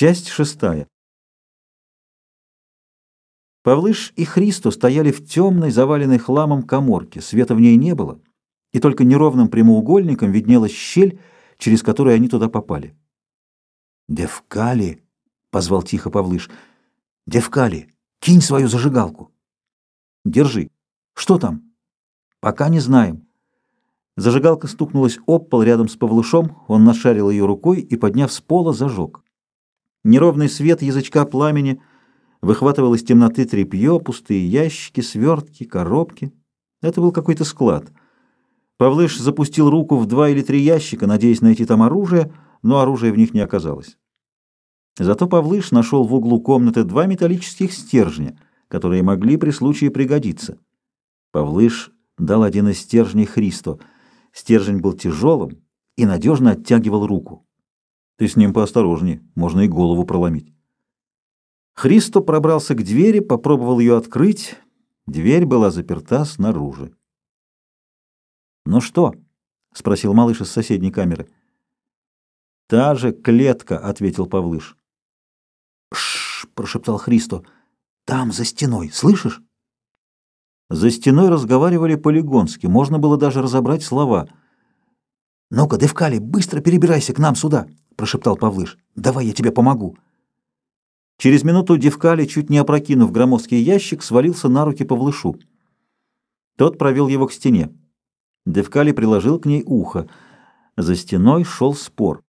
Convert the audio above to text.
Часть шестая. Павлыш и Христо стояли в темной, заваленной хламом коморке. Света в ней не было, и только неровным прямоугольником виднелась щель, через которую они туда попали. «Девкали!» — позвал тихо Павлыш. «Девкали, кинь свою зажигалку!» «Держи. Что там?» «Пока не знаем». Зажигалка стукнулась об пол рядом с Павлышом, он нашарил ее рукой и, подняв с пола, зажег. Неровный свет язычка пламени выхватывал из темноты тряпье, пустые ящики, свертки, коробки. Это был какой-то склад. Павлыш запустил руку в два или три ящика, надеясь найти там оружие, но оружия в них не оказалось. Зато Павлыш нашел в углу комнаты два металлических стержня, которые могли при случае пригодиться. Павлыш дал один из стержней Христо. Стержень был тяжелым и надежно оттягивал руку. Ты с ним поосторожней, можно и голову проломить. Христо пробрался к двери, попробовал ее открыть. Дверь была заперта снаружи. «Ну что?» — спросил малыш из соседней камеры. «Та же клетка», — ответил Павлыш. «Ш-ш-ш», прошептал Христо. «Там, за стеной, слышишь?» За стеной разговаривали полигонски, можно было даже разобрать слова. «Ну-ка, Девкали, быстро перебирайся к нам сюда!» Прошептал Павлыш. «Давай я тебе помогу». Через минуту Девкали, чуть не опрокинув громоздкий ящик, свалился на руки Павлышу. Тот провел его к стене. Девкали приложил к ней ухо. За стеной шел спор.